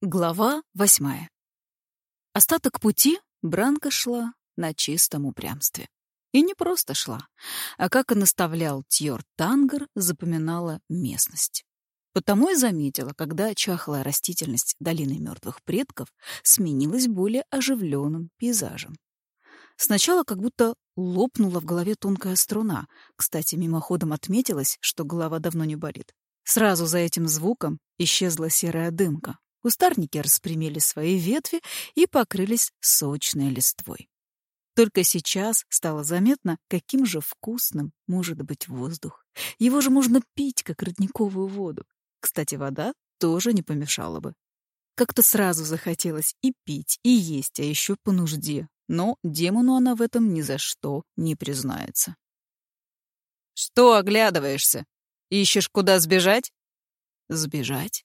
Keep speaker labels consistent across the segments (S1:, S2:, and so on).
S1: Глава восьмая. Остаток пути Бранка шла на чистом упрямстве. И не просто шла, а, как и наставлял Тьор Тангар, запоминала местность. Потому и заметила, когда чахлая растительность долины мертвых предков сменилась более оживленным пейзажем. Сначала как будто лопнула в голове тонкая струна. Кстати, мимоходом отметилось, что голова давно не болит. Сразу за этим звуком исчезла серая дымка, Кустарники распрямили свои ветви и покрылись сочной листвой. Только сейчас стало заметно, каким же вкусным может быть воздух. Его же можно пить, как родниковую воду. Кстати, вода тоже не помешала бы. Как-то сразу захотелось и пить, и есть, а еще по нужде. Но демону она в этом ни за что не признается. «Что оглядываешься? Ищешь, куда сбежать?» «Сбежать?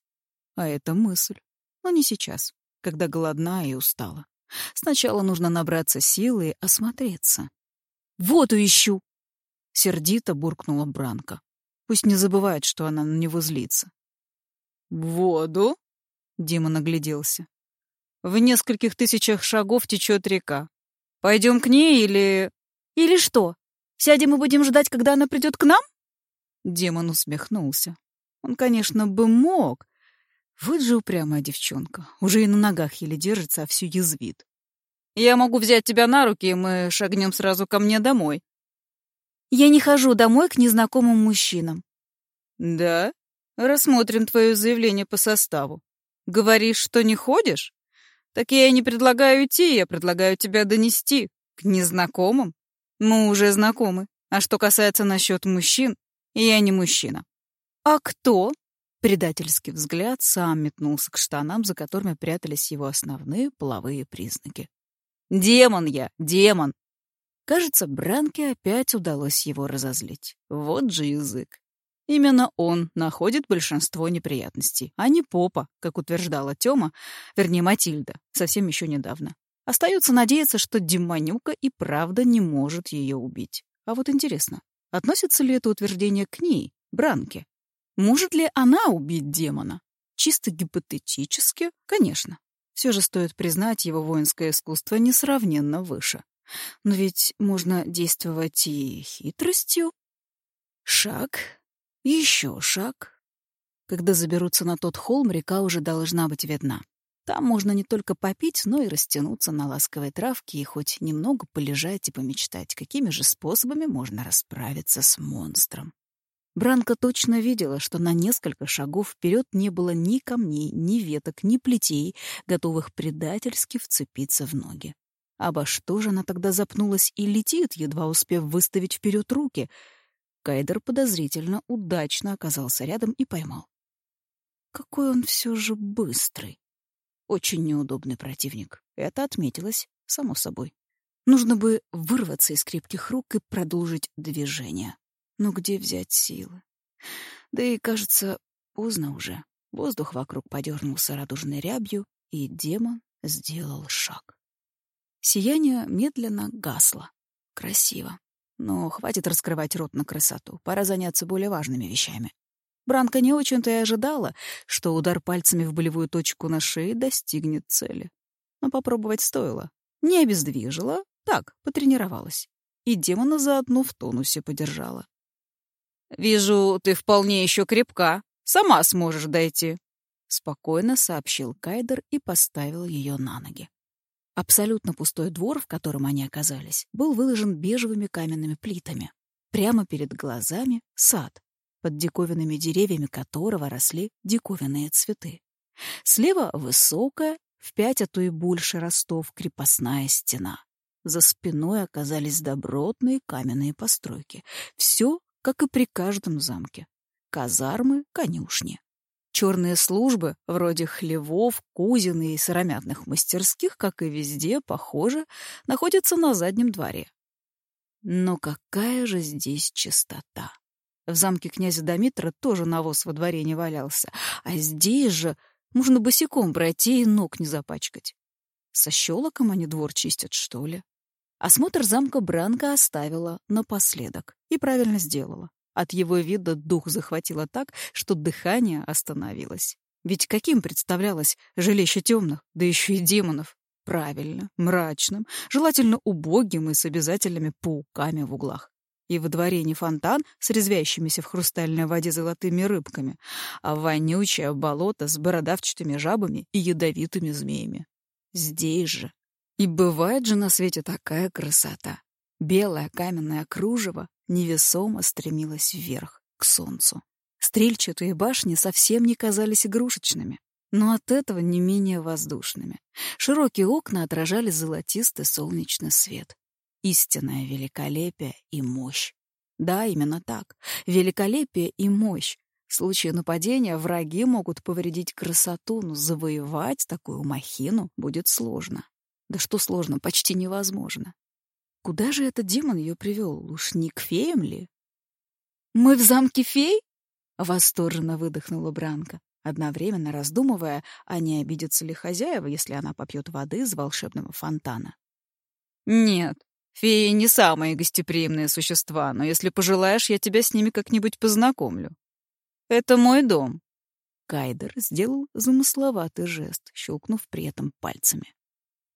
S1: А это мысль. Но не сейчас, когда голодна и устала. Сначала нужно набраться силы и осмотреться. «Воду ищу!» — сердито буркнула Бранка. Пусть не забывает, что она на него злится. «Воду?» — Дима нагляделся. «В нескольких тысячах шагов течет река. Пойдем к ней или...» «Или что? Сядем и будем ждать, когда она придет к нам?» Демон усмехнулся. Он, конечно, бы мог, вот же упрямая девчонка. Уже и на ногах еле держится, а всю язвит. Я могу взять тебя на руки, и мы шагнем сразу ко мне домой. Я не хожу домой к незнакомым мужчинам. Да? Рассмотрим твое заявление по составу. Говоришь, что не ходишь? Так я и не предлагаю идти, я предлагаю тебя донести. К незнакомым? Мы уже знакомы. А что касается насчет мужчин, я не мужчина. А кто? Предательский взгляд сам метнулся к штанам, за которыми прятались его основные половые признаки. «Демон я! Демон!» Кажется, Бранке опять удалось его разозлить. Вот же язык. Именно он находит большинство неприятностей, а не попа, как утверждала Тёма, вернее, Матильда, совсем еще недавно. Остается надеяться, что демонюка и правда не может ее убить. А вот интересно, относится ли это утверждение к ней, Бранке? Может ли она убить демона? Чисто гипотетически, конечно. Все же стоит признать, его воинское искусство несравненно выше. Но ведь можно действовать и хитростью. Шаг, еще шаг. Когда заберутся на тот холм, река уже должна быть видна. Там можно не только попить, но и растянуться на ласковой травке и хоть немного полежать и помечтать, какими же способами можно расправиться с монстром. Бранка точно видела, что на несколько шагов вперед не было ни камней, ни веток, ни плетей, готовых предательски вцепиться в ноги. Обо что же она тогда запнулась и летит, едва успев выставить вперед руки? Кайдер подозрительно удачно оказался рядом и поймал. Какой он все же быстрый. Очень неудобный противник. Это отметилось, само собой. Нужно бы вырваться из крепких рук и продолжить движение. Но где взять силы? Да и, кажется, поздно уже. Воздух вокруг подернулся радужной рябью, и демон сделал шаг. Сияние медленно гасло. Красиво. Но хватит раскрывать рот на красоту. Пора заняться более важными вещами. Бранка не очень-то и ожидала, что удар пальцами в болевую точку на шее достигнет цели. Но попробовать стоило. Не обездвижила, так, потренировалась. И демона заодно в тонусе подержала. «Вижу, ты вполне еще крепка. Сама сможешь дойти», — спокойно сообщил Кайдер и поставил ее на ноги. Абсолютно пустой двор, в котором они оказались, был выложен бежевыми каменными плитами. Прямо перед глазами — сад, под диковинными деревьями которого росли диковинные цветы. Слева — высокая, в пять, а то и больше ростов, крепостная стена. За спиной оказались добротные каменные постройки. Все как и при каждом замке. Казармы, конюшни. Черные службы, вроде хлевов, кузин и сыромятных мастерских, как и везде, похоже, находятся на заднем дворе. Но какая же здесь чистота! В замке князя Домитра тоже навоз во дворе не валялся, а здесь же можно босиком пройти и ног не запачкать. Со щелоком они двор чистят, что ли? Осмотр замка Бранка оставила напоследок. И правильно сделала. От его вида дух захватило так, что дыхание остановилось. Ведь каким представлялось жилище темных, да еще и демонов? Правильно, мрачным, желательно убогим и с обязательными пауками в углах. И во дворе не фонтан с резвящимися в хрустальной воде золотыми рыбками, а вонючее болото с бородавчатыми жабами и ядовитыми змеями. Здесь же. И бывает же на свете такая красота. Белое каменное кружево невесомо стремилось вверх, к солнцу. Стрельчатые башни совсем не казались игрушечными, но от этого не менее воздушными. Широкие окна отражали золотистый солнечный свет. Истинное великолепие и мощь. Да, именно так. Великолепие и мощь. В случае нападения враги могут повредить красоту, но завоевать такую махину будет сложно. Да что сложно, почти невозможно. Куда же этот демон ее привел? Уж не к феям ли? «Мы в замке фей?» — восторженно выдохнула Бранка, одновременно раздумывая, а не обидятся ли хозяева, если она попьет воды из волшебного фонтана. «Нет, Феи не самые гостеприимные существа, но если пожелаешь, я тебя с ними как-нибудь познакомлю. Это мой дом. Кайдер сделал замысловатый жест, щелкнув при этом пальцами.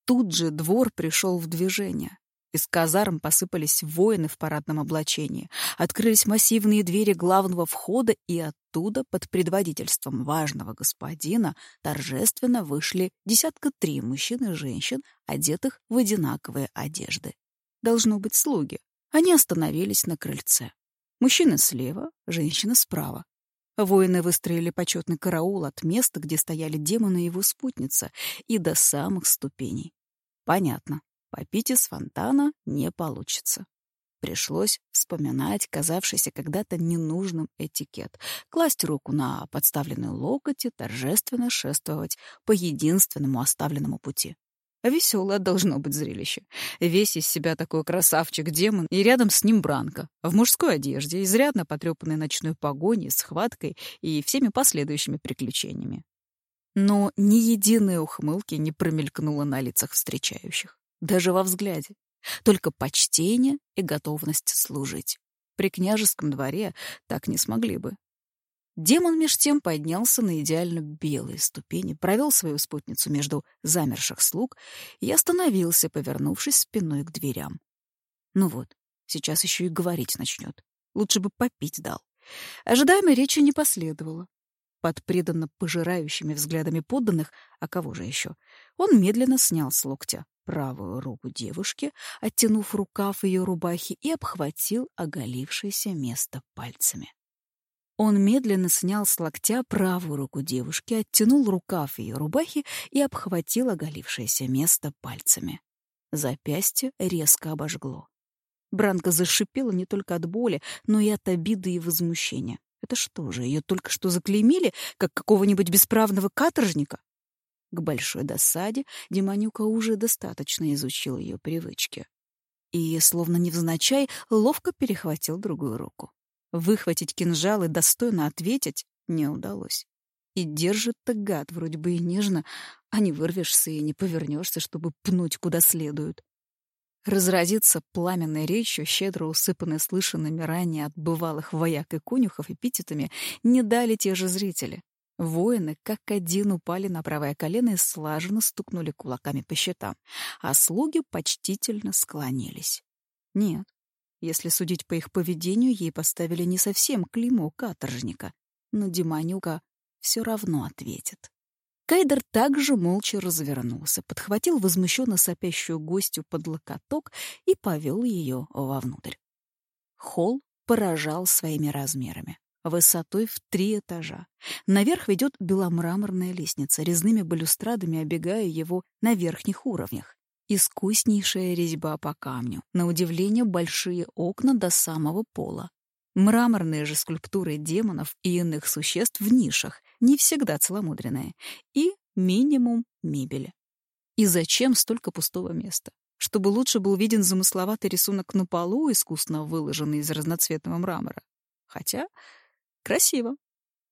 S1: Тут же двор пришел в движение. Из казарм посыпались воины в парадном облачении. Открылись массивные двери главного входа, и оттуда, под предводительством важного господина, торжественно вышли десятка три мужчин и женщин, одетых в одинаковые одежды должно быть слуги. Они остановились на крыльце. Мужчина слева, женщина справа. Воины выстроили почетный караул от места, где стояли демоны и его спутница, и до самых ступеней. Понятно, попить из фонтана не получится. Пришлось вспоминать казавшийся когда-то ненужным этикет, класть руку на подставленную локоть и торжественно шествовать по единственному оставленному пути. Веселое должно быть зрелище. Весь из себя такой красавчик-демон, и рядом с ним Бранко, в мужской одежде, изрядно потрепанной ночной погоней, схваткой и всеми последующими приключениями. Но ни единой ухмылки не промелькнуло на лицах встречающих, даже во взгляде. Только почтение и готовность служить. При княжеском дворе так не смогли бы. Демон меж тем поднялся на идеально белые ступени, провел свою спутницу между замерших слуг и остановился, повернувшись спиной к дверям. Ну вот, сейчас еще и говорить начнет. Лучше бы попить дал. Ожидаемой речи не последовало. Под преданно пожирающими взглядами подданных, а кого же еще, он медленно снял с локтя правую руку девушки, оттянув рукав ее рубахи и обхватил оголившееся место пальцами. Он медленно снял с локтя правую руку девушки, оттянул рукав ее рубахи и обхватил оголившееся место пальцами. Запястье резко обожгло. Бранка зашипела не только от боли, но и от обиды и возмущения. Это что же, ее только что заклеймили, как какого-нибудь бесправного каторжника? К большой досаде Демонюка уже достаточно изучил ее привычки. И, словно невзначай, ловко перехватил другую руку. Выхватить кинжал и достойно ответить не удалось. И держит-то гад вроде бы и нежно, а не вырвешься и не повернешься, чтобы пнуть куда следует. Разразиться пламенной речью, щедро усыпанной слышанными ранее от бывалых вояк и конюхов эпитетами, не дали те же зрители. Воины как один упали на правое колено и слаженно стукнули кулаками по щитам, а слуги почтительно склонились. Нет, если судить по их поведению, ей поставили не совсем клеймо каторжника, но Диманюка все равно ответит. Кайдер также молча развернулся, подхватил возмущенно сопящую гостью под локоток и повел ее вовнутрь. Холл поражал своими размерами. Высотой в три этажа. Наверх ведет беломраморная лестница, резными балюстрадами обегая его на верхних уровнях. Искуснейшая резьба по камню, на удивление большие окна до самого пола. Мраморные же скульптуры демонов и иных существ в нишах, не всегда целомудренные, и минимум мебели. И зачем столько пустого места? Чтобы лучше был виден замысловатый рисунок на полу, искусно выложенный из разноцветного мрамора. Хотя красиво.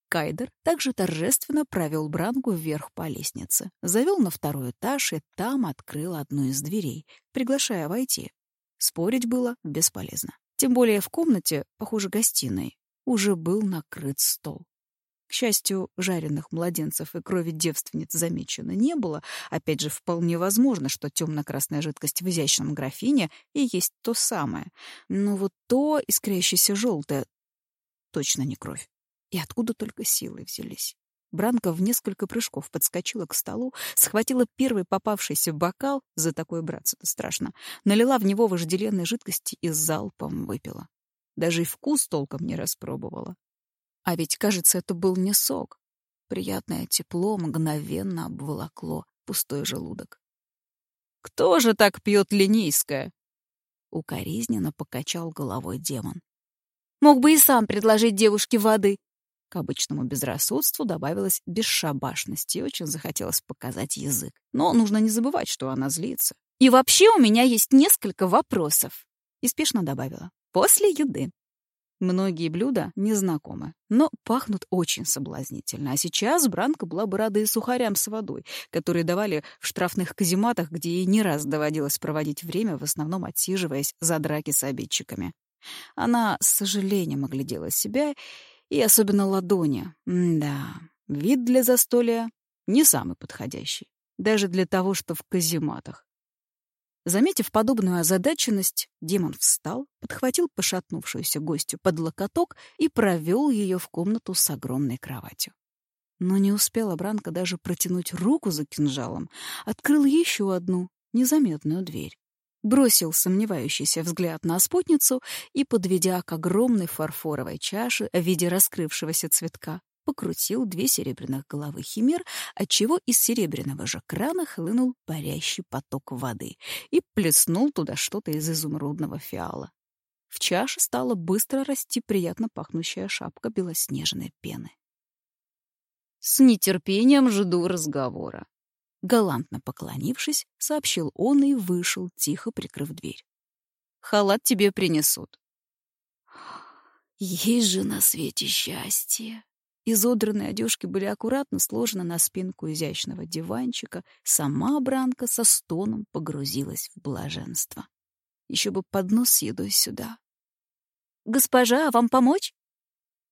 S1: Кайдер также торжественно провел Бранку вверх по лестнице, завел на второй этаж и там открыл одну из дверей, приглашая войти. Спорить было бесполезно. Тем более в комнате, похоже, гостиной, уже был накрыт стол. К счастью, жареных младенцев и крови девственниц замечено не было. Опять же, вполне возможно, что темно-красная жидкость в изящном графине и есть то самое. Но вот то искрящееся желтое точно не кровь. И откуда только силы взялись? Бранка в несколько прыжков подскочила к столу, схватила первый попавшийся бокал, за такое браться-то страшно, налила в него вожделенной жидкости и залпом выпила. Даже и вкус толком не распробовала. А ведь, кажется, это был не сок. Приятное тепло мгновенно обволокло пустой желудок. «Кто же так пьет линейское?» Укоризненно покачал головой демон.
S2: «Мог бы и сам предложить девушке воды»,
S1: к обычному безрассудству добавилась бесшабашность, и очень захотелось показать язык. Но нужно не забывать, что она злится.
S2: «И вообще у меня есть несколько вопросов», —
S1: и добавила. «После еды». Многие блюда незнакомы, но пахнут очень соблазнительно. А сейчас Бранка была бы рада и сухарям с водой, которые давали в штрафных казематах, где ей не раз доводилось проводить время, в основном отсиживаясь за драки с обидчиками. Она с сожалением оглядела себя и особенно ладони. М да, вид для застолья не самый подходящий. Даже для того, что в казематах. Заметив подобную озадаченность, демон встал, подхватил пошатнувшуюся гостью под локоток и провел ее в комнату с огромной кроватью. Но не успела Бранка даже протянуть руку за кинжалом, открыл еще одну, незаметную дверь бросил сомневающийся взгляд на спутницу и, подведя к огромной фарфоровой чаше в виде раскрывшегося цветка, покрутил две серебряных головы химер, отчего из серебряного же крана хлынул парящий поток воды и плеснул туда что-то из изумрудного фиала. В чаше стала быстро расти приятно пахнущая шапка белоснежной пены. «С нетерпением жду разговора», Галантно поклонившись, сообщил он и вышел, тихо прикрыв дверь. «Халат тебе принесут». Есть же на свете счастье. Изодранные одежки были аккуратно сложены на спинку изящного диванчика. Сама Бранка со стоном погрузилась в блаженство. Еще бы поднос с едой сюда.
S2: «Госпожа, вам помочь?»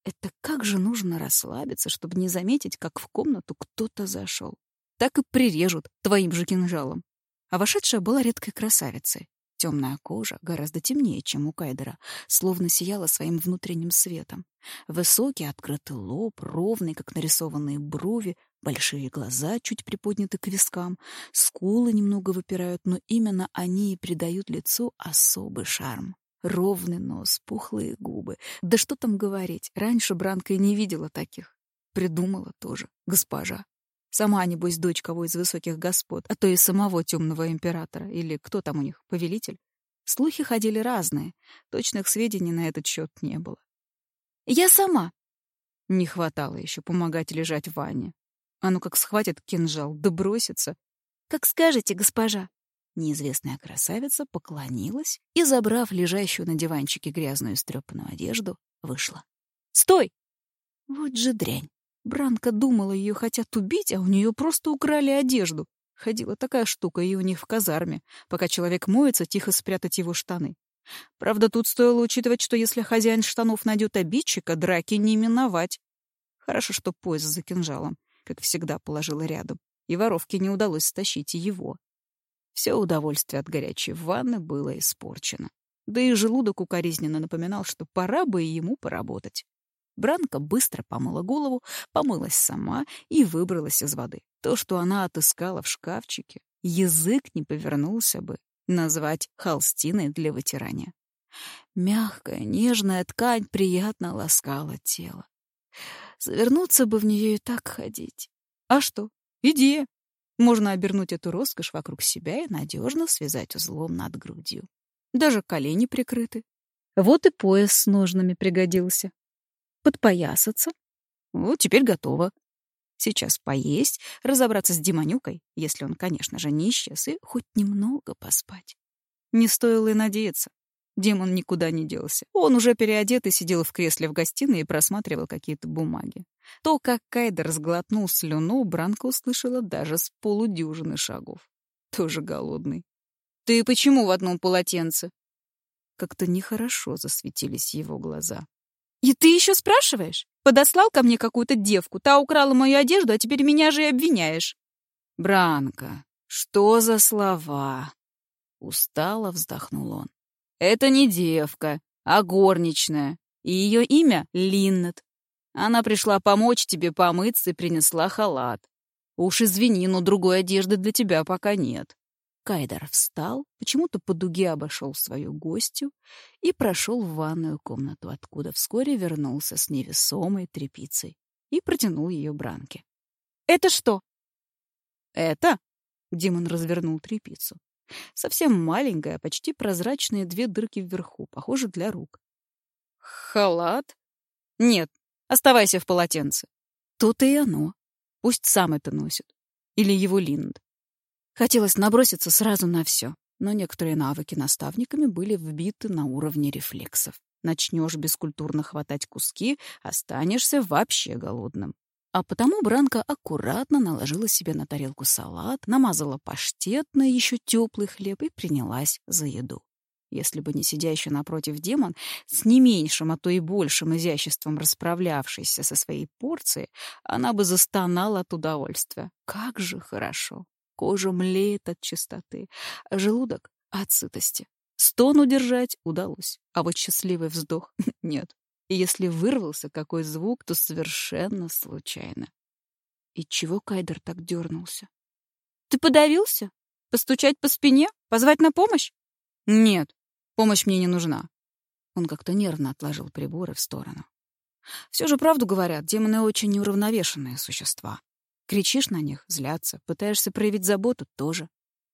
S1: Это как же нужно расслабиться, чтобы не заметить, как в комнату кто-то зашел так и прирежут твоим же кинжалом. А вошедшая была редкой красавицей. Темная кожа, гораздо темнее, чем у Кайдера, словно сияла своим внутренним светом. Высокий открытый лоб, ровный, как нарисованные брови, большие глаза чуть приподняты к вискам, скулы немного выпирают, но именно они и придают лицу особый шарм. Ровный нос, пухлые губы. Да что там говорить, раньше Бранка и не видела таких. Придумала тоже, госпожа. Сама, небось, дочь кого из высоких господ, а то и самого темного императора, или кто там у них, повелитель. Слухи ходили разные, точных сведений на этот счет не было.
S2: «Я сама!»
S1: Не хватало еще помогать лежать в ванне. А ну как схватит кинжал, да бросится.
S2: «Как скажете, госпожа!»
S1: Неизвестная красавица поклонилась и, забрав лежащую на диванчике грязную стрёпанную одежду, вышла.
S2: «Стой!»
S1: Вот же дрянь. Бранка думала, ее хотят убить, а у нее просто украли одежду. Ходила такая штука и у них в казарме. Пока человек моется, тихо спрятать его штаны. Правда, тут стоило учитывать, что если хозяин штанов найдет обидчика, драки не миновать. Хорошо, что пояс за кинжалом, как всегда, положила рядом, и воровке не удалось стащить его. Все удовольствие от горячей ванны было испорчено. Да и желудок укоризненно напоминал, что пора бы и ему поработать. Бранка быстро помыла голову, помылась сама и выбралась из воды. То, что она отыскала в шкафчике, язык не повернулся бы назвать холстиной для вытирания. Мягкая, нежная ткань приятно ласкала тело. Завернуться бы в нее и так ходить. А что? Идея. Можно обернуть эту роскошь вокруг себя и надежно связать узлом над грудью. Даже колени прикрыты. Вот и пояс с ножнами пригодился подпоясаться. Вот теперь готово. Сейчас поесть, разобраться с Демонюкой, если он, конечно же, не исчез, и хоть немного поспать. Не стоило и надеяться. Демон никуда не делся. Он уже переодет и сидел в кресле в гостиной и просматривал какие-то бумаги. То, как Кайдер сглотнул слюну, Бранка услышала даже с полудюжины шагов. Тоже голодный. «Ты почему в одном полотенце?» Как-то нехорошо засветились его глаза. И ты еще спрашиваешь? Подослал ко мне какую-то девку, та украла мою одежду, а теперь меня же и обвиняешь. Бранка, что за слова? Устало вздохнул он. Это не девка, а горничная. И ее имя Линнет. Она пришла помочь тебе помыться и принесла халат. Уж извини, но другой одежды для тебя пока нет. Кайдер встал, почему-то по дуге обошел свою гостью и прошел в ванную комнату, откуда вскоре вернулся с невесомой тряпицей и протянул ее Бранке.
S2: «Это что?»
S1: «Это?» — Димон развернул тряпицу. Совсем маленькая, почти прозрачные две дырки вверху, похоже, для рук. «Халат?» «Нет, оставайся в полотенце». «То-то и оно. Пусть сам это носит. Или его Линд. Хотелось наброситься сразу на все, но некоторые навыки наставниками были вбиты на уровне рефлексов. Начнешь бескультурно хватать куски, останешься вообще голодным. А потому Бранка аккуратно наложила себе на тарелку салат, намазала паштет на еще теплый хлеб и принялась за еду. Если бы не сидящий напротив демон, с не меньшим, а то и большим изяществом расправлявшийся со своей порцией, она бы застонала от удовольствия. Как же хорошо! Кожа млеет от чистоты, а желудок — от сытости. Стон удержать удалось, а вот счастливый вздох — нет. И если вырвался какой звук, то совершенно случайно. И чего Кайдер так дернулся?
S2: «Ты подавился? Постучать по спине? Позвать на помощь?»
S1: «Нет, Помощь мне не нужна. Он как-то нервно отложил приборы в сторону. Все же правду говорят, демоны очень неуравновешенные существа. Кричишь на них — злятся, пытаешься проявить заботу — тоже.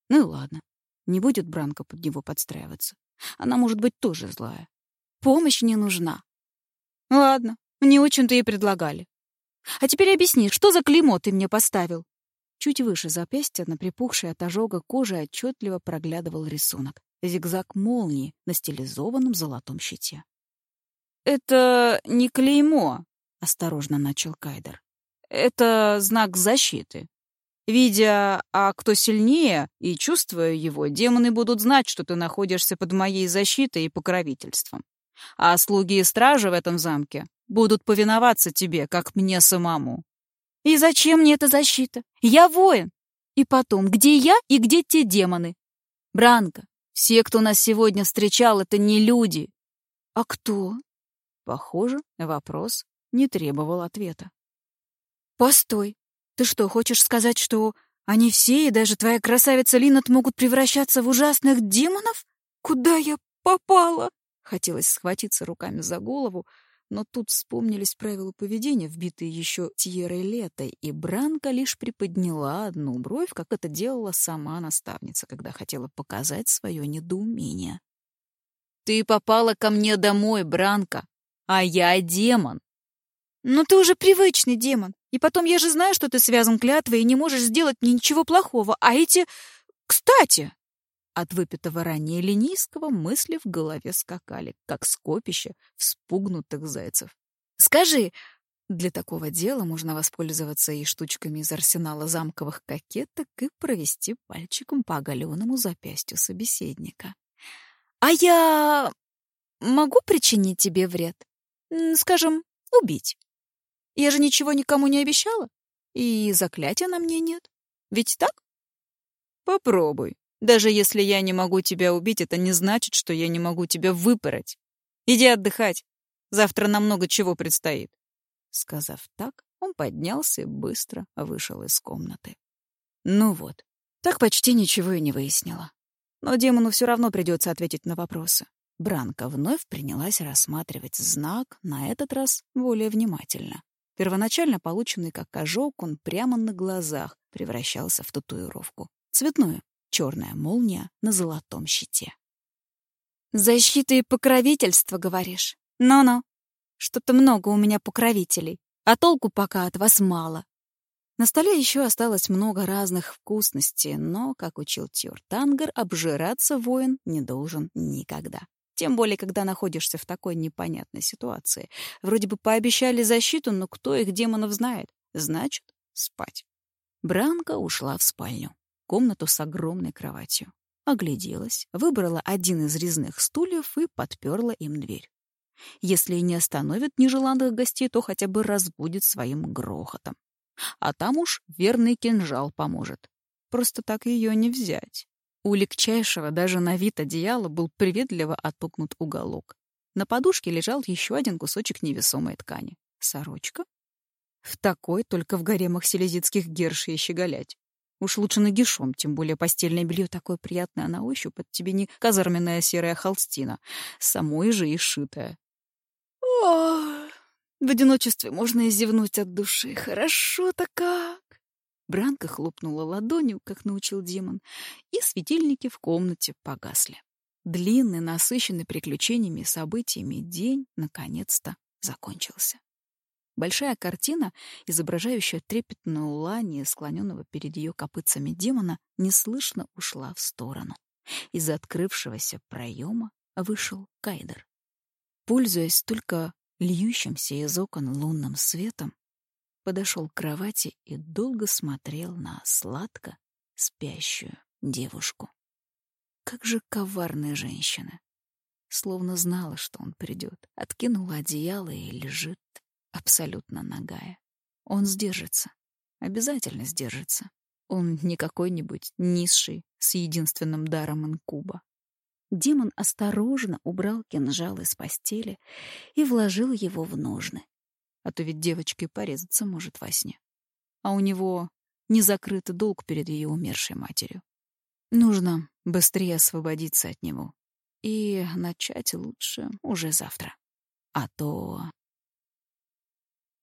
S1: Ну и ладно, не будет Бранка под него подстраиваться. Она может быть тоже злая. Помощь не нужна.
S2: Ладно, мне очень-то и предлагали. А теперь объясни, что за клеймо ты мне поставил?
S1: Чуть выше запястья на припухшей от ожога кожи отчетливо проглядывал рисунок зигзаг молнии на стилизованном золотом щите.
S2: «Это не клеймо», —
S1: осторожно начал Кайдер.
S2: «Это знак защиты. Видя, а кто сильнее, и чувствуя его, демоны будут знать, что ты находишься под моей защитой и покровительством. А слуги и стражи в этом замке будут повиноваться тебе, как мне самому». «И зачем мне эта защита? Я воин. И потом, где я и где те демоны?
S1: Бранко, все, кто нас сегодня встречал, это не люди.
S2: А кто?
S1: Похоже, вопрос не требовал ответа.
S2: Постой. Ты что, хочешь сказать, что они все и даже твоя красавица Линнет могут превращаться в ужасных демонов? Куда я попала?
S1: Хотелось схватиться руками за голову, но тут вспомнились правила поведения, вбитые еще Тьерой Летой, и Бранка лишь приподняла одну бровь, как это делала сама наставница, когда хотела показать свое недоумение. «Ты попала ко мне домой, Бранка, а я демон!»
S2: «Но ты уже привычный демон, и потом я же знаю, что ты связан клятвой и не можешь сделать мне ничего плохого, а эти... Кстати!»
S1: От выпитого ранее Ленийского мысли в голове скакали, как скопище вспугнутых зайцев. «Скажи, для такого дела можно воспользоваться и штучками из арсенала замковых кокеток и провести пальчиком по оголенному запястью собеседника.
S2: «А я могу причинить тебе вред? Скажем, убить? Я же ничего никому не обещала, и заклятия на мне нет. Ведь так?»
S1: «Попробуй», даже если я не могу тебя убить, это не значит, что я не могу тебя выпороть. Иди отдыхать. Завтра нам много чего предстоит. Сказав так, он поднялся и быстро вышел из комнаты. Ну вот, так почти ничего и не выяснила. Но демону все равно придется ответить на вопросы. Бранка вновь принялась рассматривать знак, на этот раз более внимательно. Первоначально полученный как ожог, он прямо на глазах превращался в татуировку. Цветную, черная молния на золотом щите.
S2: «Защита и покровительство, говоришь? Ну-ну. Что-то много у меня покровителей, а толку пока от вас мало».
S1: На столе еще осталось много разных вкусностей, но, как учил Тьор Тангер, обжираться воин не должен никогда. Тем более, когда находишься в такой непонятной ситуации. Вроде бы пообещали защиту, но кто их демонов знает? Значит, спать. Бранка ушла в спальню комнату с огромной кроватью. Огляделась, выбрала один из резных стульев и подперла им дверь. Если не остановит нежеланных гостей, то хотя бы разбудит своим грохотом. А там уж верный кинжал поможет. Просто так ее не взять. У легчайшего даже на вид одеяла был приветливо отпукнут уголок. На подушке лежал еще один кусочек невесомой ткани. Сорочка? В такой только в гаремах селезитских герши и щеголять. Уж лучше нагишом, тем более постельное белье такое приятное на ощупь, это тебе не казарменная серая холстина, самой же и шитая. Ох, в одиночестве можно и зевнуть от души. Хорошо-то как! Бранка хлопнула ладонью, как научил демон, и светильники в комнате погасли. Длинный, насыщенный приключениями и событиями день наконец-то закончился. Большая картина, изображающая трепетное улание склоненного перед ее копытцами демона, неслышно ушла в сторону. Из открывшегося проема вышел Кайдер. Пользуясь только льющимся из окон лунным светом, подошел к кровати и долго смотрел на сладко спящую девушку. Как же коварная женщина! Словно знала, что он придет, откинула одеяло и лежит абсолютно нагая. Он сдержится. Обязательно сдержится. Он не какой-нибудь низший с единственным даром инкуба. Демон осторожно убрал кинжал из постели и вложил его в ножны. А то ведь девочке порезаться может во сне. А у него незакрытый долг перед ее умершей матерью. Нужно быстрее освободиться от него. И начать лучше уже завтра. А то